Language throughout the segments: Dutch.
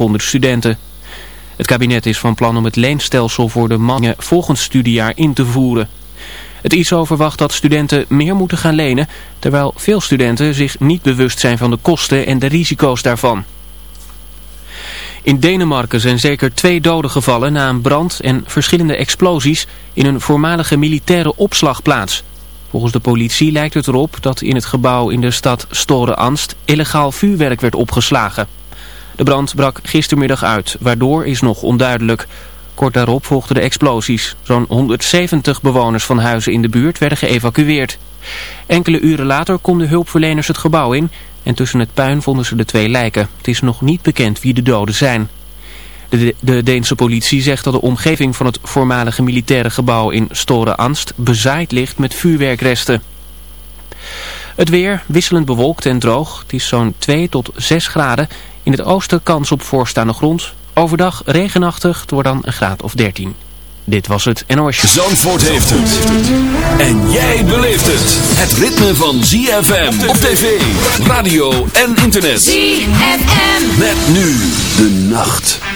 100 studenten. Het kabinet is van plan om het leenstelsel voor de mannen volgend studiejaar in te voeren. Het ISO verwacht dat studenten meer moeten gaan lenen, terwijl veel studenten zich niet bewust zijn van de kosten en de risico's daarvan. In Denemarken zijn zeker twee doden gevallen na een brand en verschillende explosies in een voormalige militaire opslagplaats. Volgens de politie lijkt het erop dat in het gebouw in de stad Store Anst illegaal vuurwerk werd opgeslagen. De brand brak gistermiddag uit, waardoor is nog onduidelijk. Kort daarop volgden de explosies. Zo'n 170 bewoners van huizen in de buurt werden geëvacueerd. Enkele uren later konden hulpverleners het gebouw in en tussen het puin vonden ze de twee lijken. Het is nog niet bekend wie de doden zijn. De, de Deense politie zegt dat de omgeving van het voormalige militaire gebouw in Store Anst bezaaid ligt met vuurwerkresten. Het weer wisselend bewolkt en droog. Het is zo'n 2 tot 6 graden. In het oosten kans op voorstaande grond. Overdag regenachtig, het wordt dan een graad of 13. Dit was het NOS. Zandvoort heeft het. En jij beleeft het. Het ritme van ZFM op tv, radio en internet. ZFM. Met nu de nacht.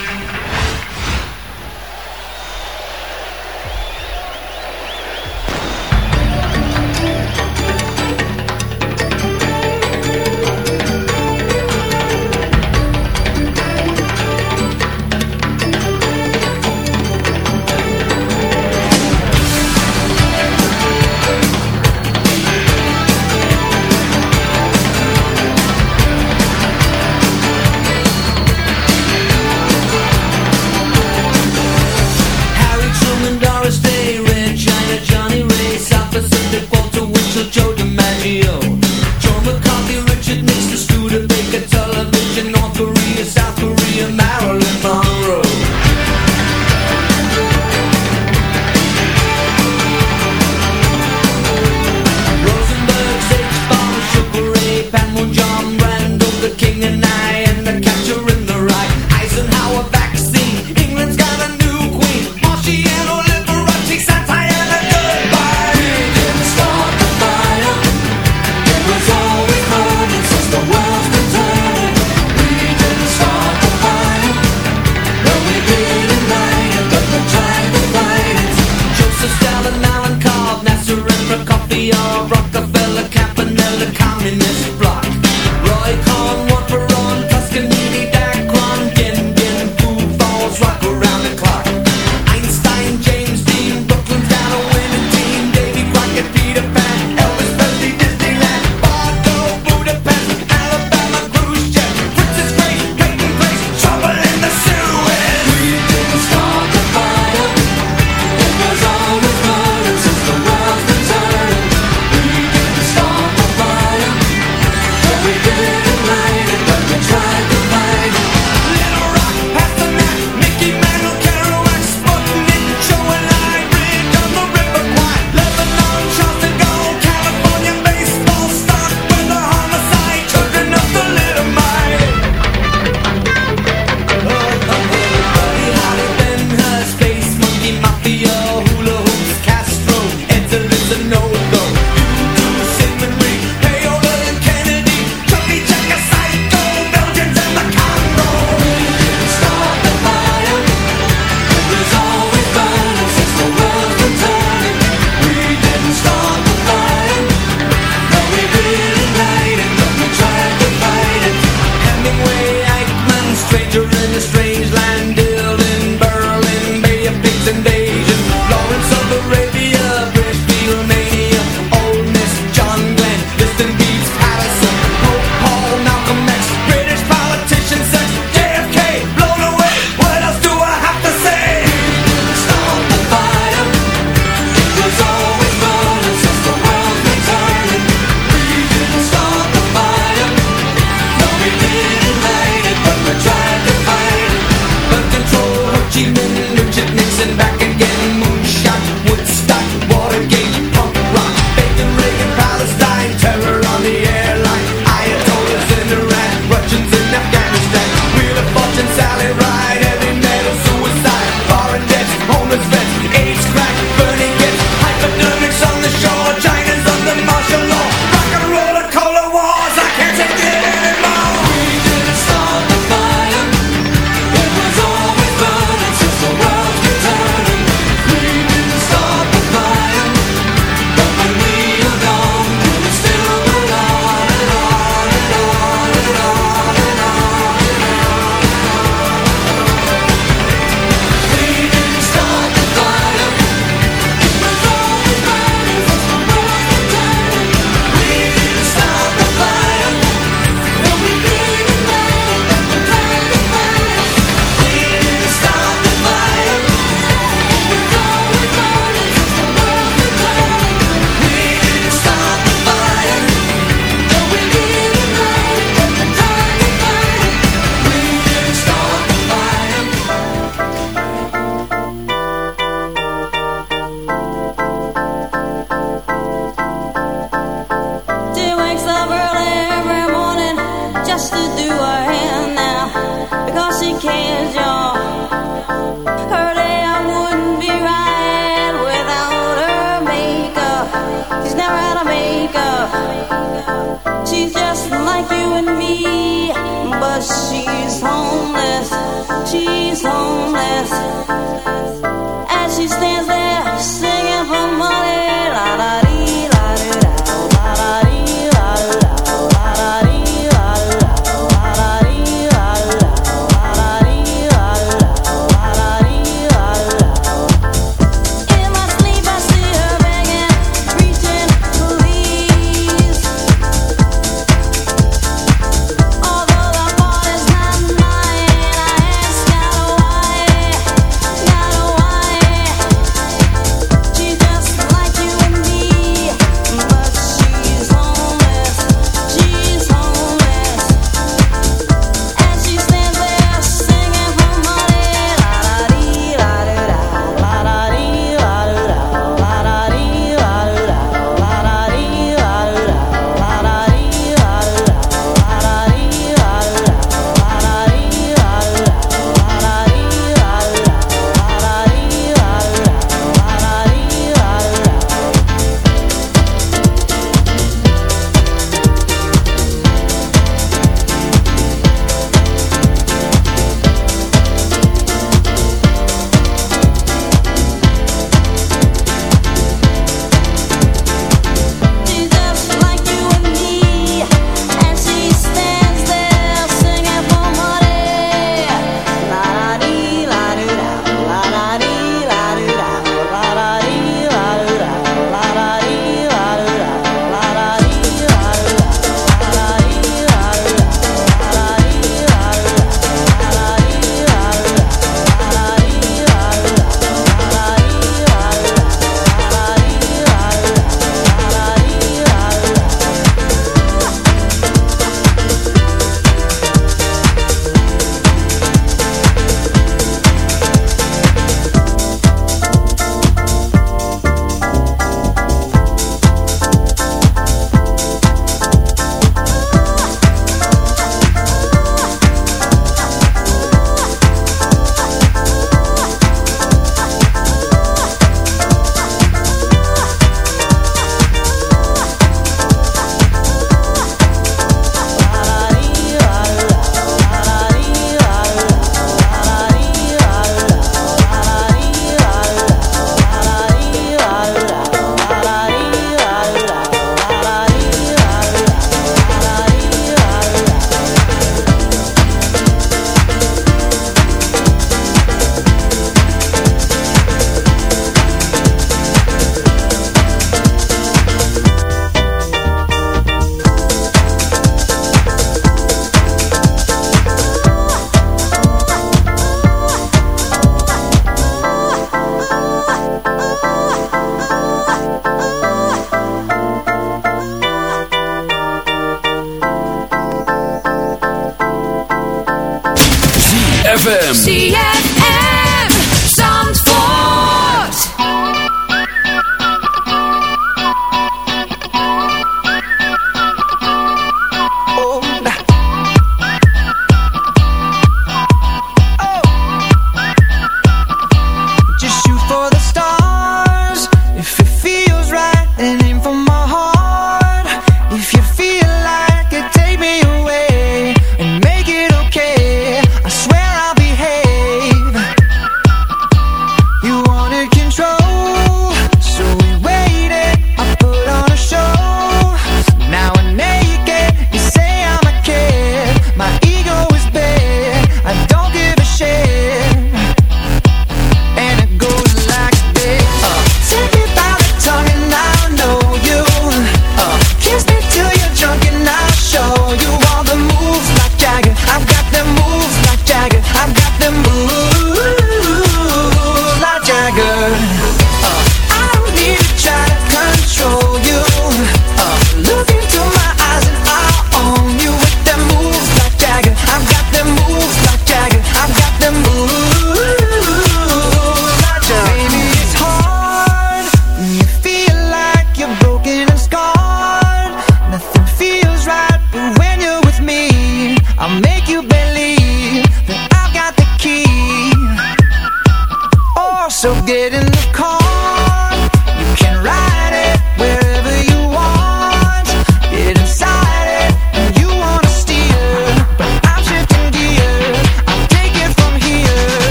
ZFM.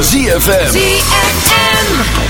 ZFM. I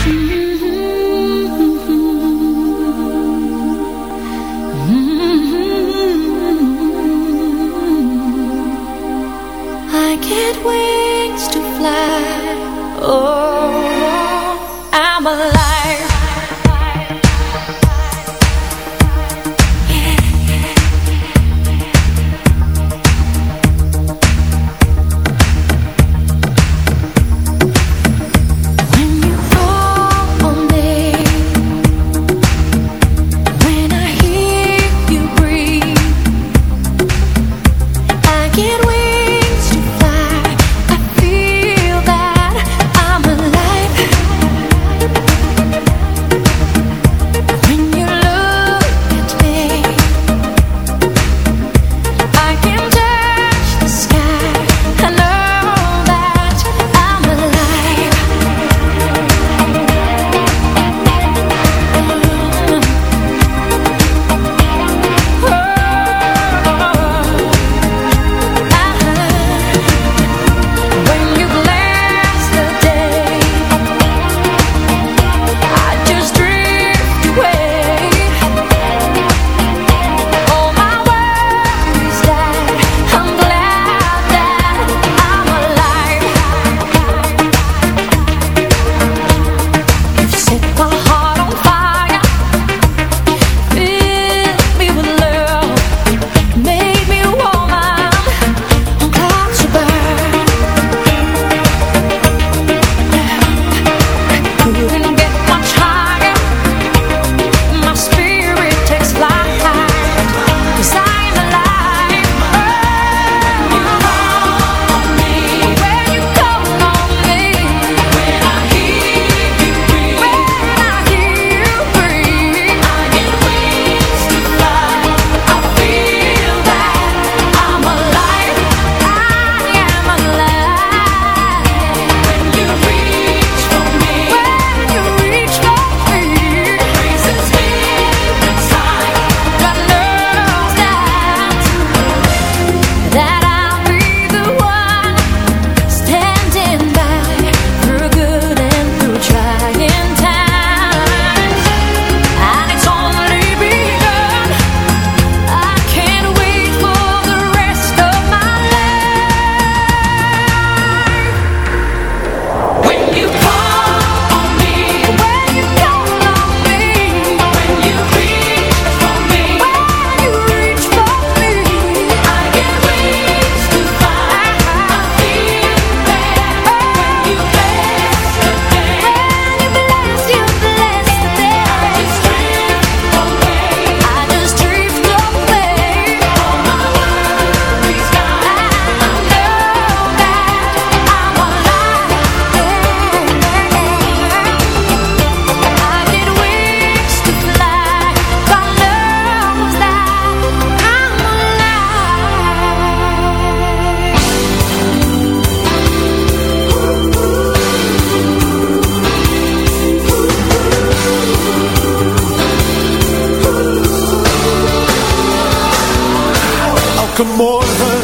Elke morgen,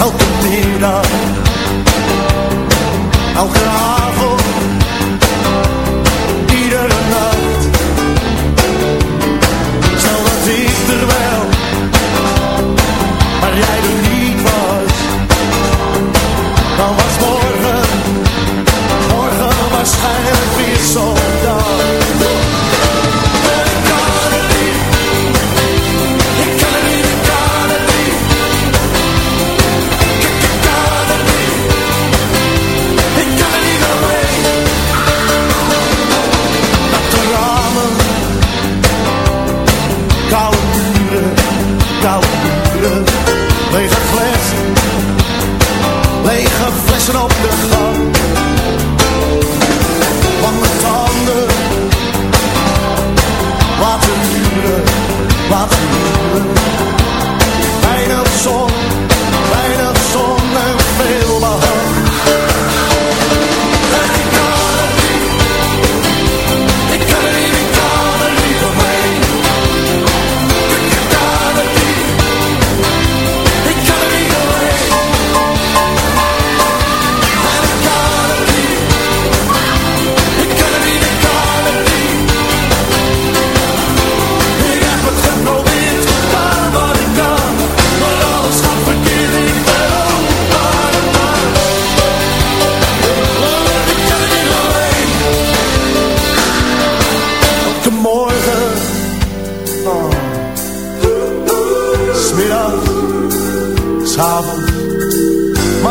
elke middag, elke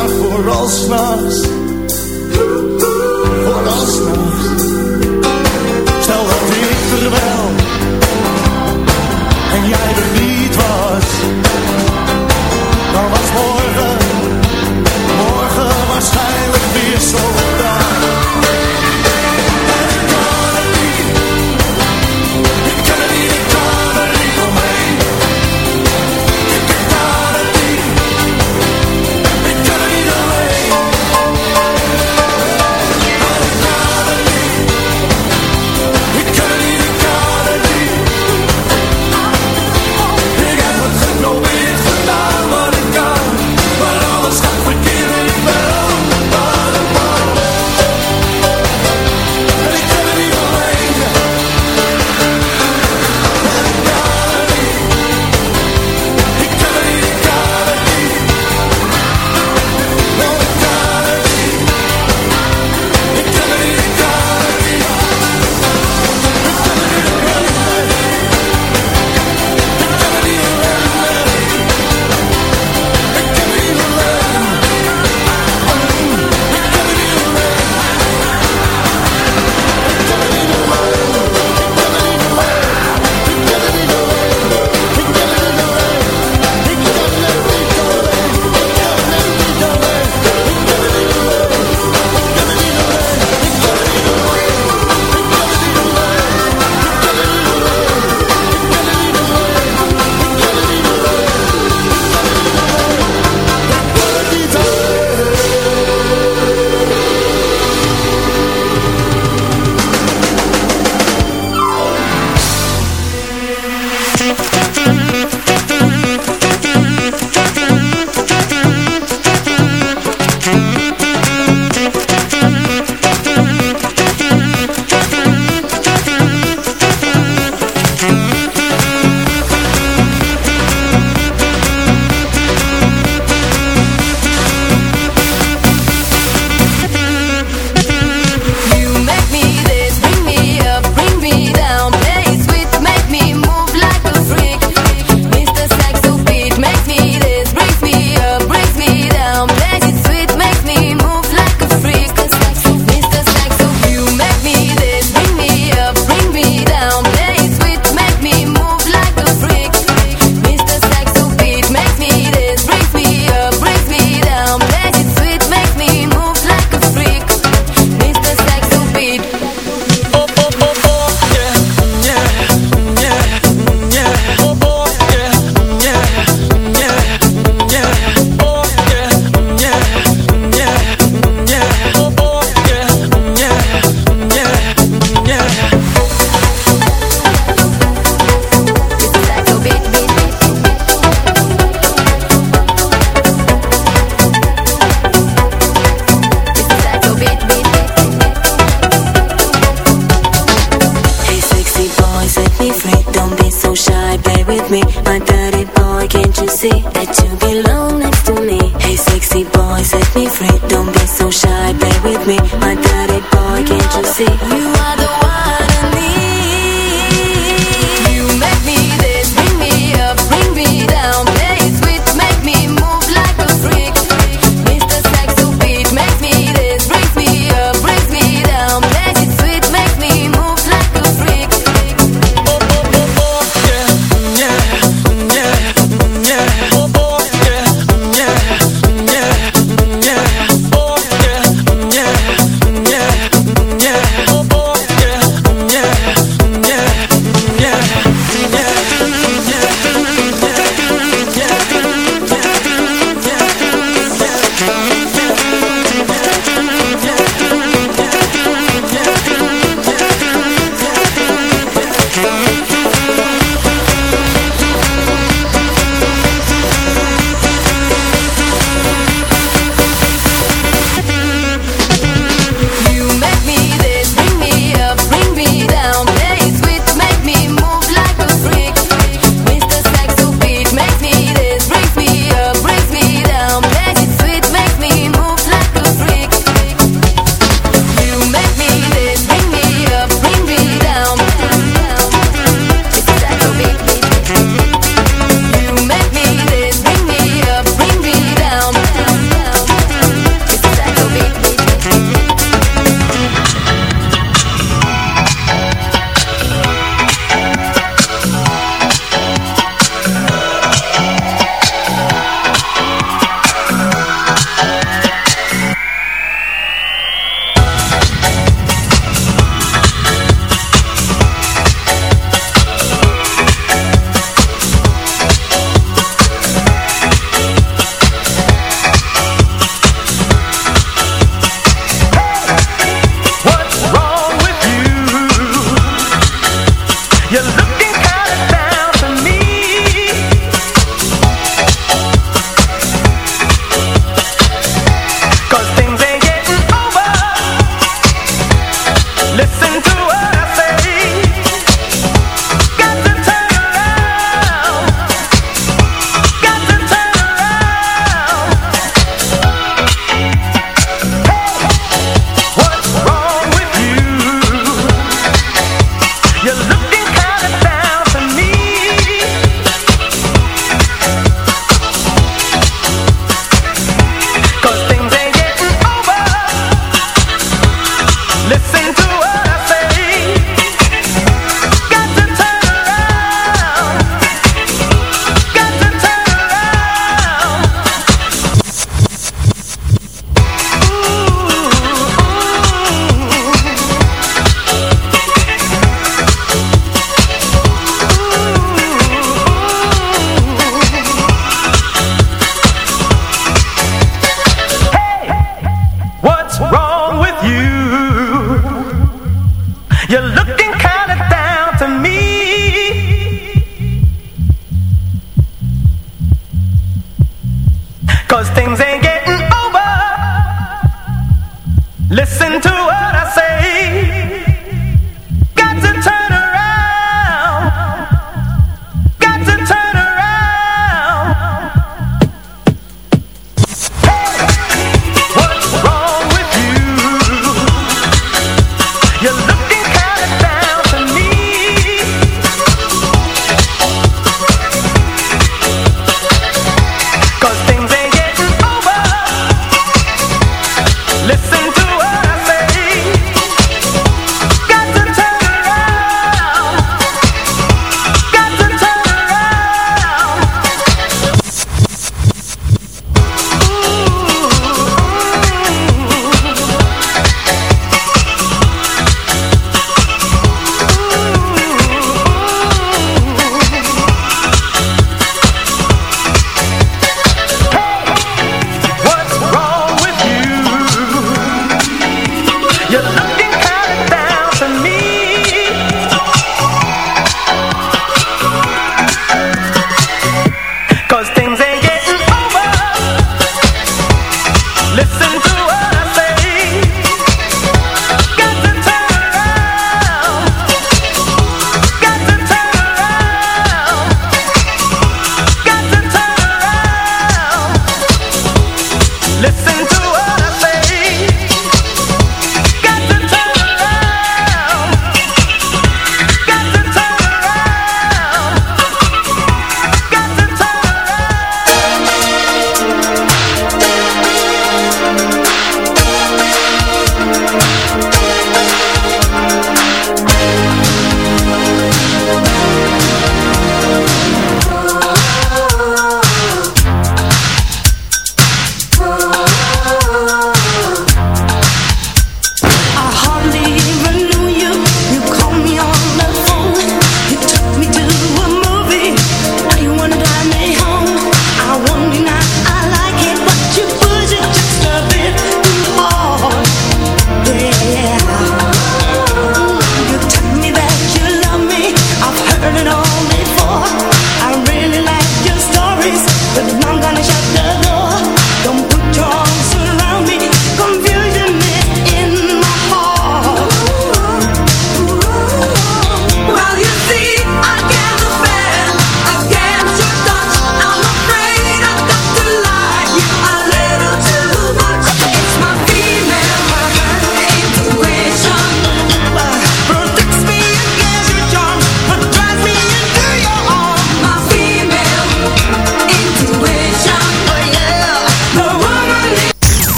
maar vooral y el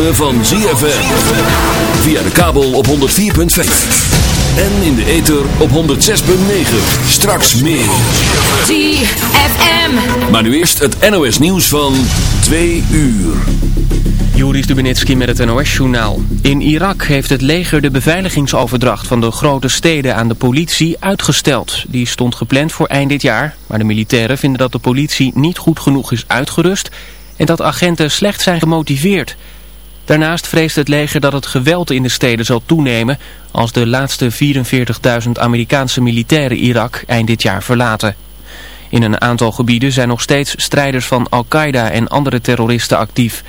ritme van ZFM. Via de kabel op 104.5. En in de ether op 106.9. Straks meer. ZFM. Maar nu eerst het NOS nieuws van 2 uur. Joris Stubenitski met het NOS-journaal. In Irak heeft het leger de beveiligingsoverdracht van de grote steden aan de politie uitgesteld. Die stond gepland voor eind dit jaar, maar de militairen vinden dat de politie niet goed genoeg is uitgerust en dat agenten slecht zijn gemotiveerd. Daarnaast vreest het leger dat het geweld in de steden zal toenemen als de laatste 44.000 Amerikaanse militairen Irak eind dit jaar verlaten. In een aantal gebieden zijn nog steeds strijders van Al-Qaeda en andere terroristen actief.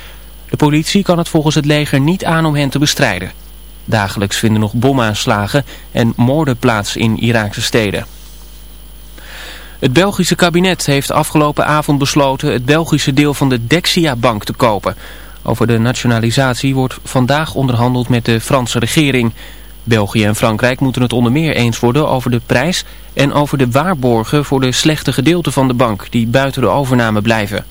De politie kan het volgens het leger niet aan om hen te bestrijden. Dagelijks vinden nog bomaanslagen en moorden plaats in Iraakse steden. Het Belgische kabinet heeft afgelopen avond besloten het Belgische deel van de Dexia-bank te kopen. Over de nationalisatie wordt vandaag onderhandeld met de Franse regering. België en Frankrijk moeten het onder meer eens worden over de prijs en over de waarborgen voor de slechte gedeelten van de bank die buiten de overname blijven.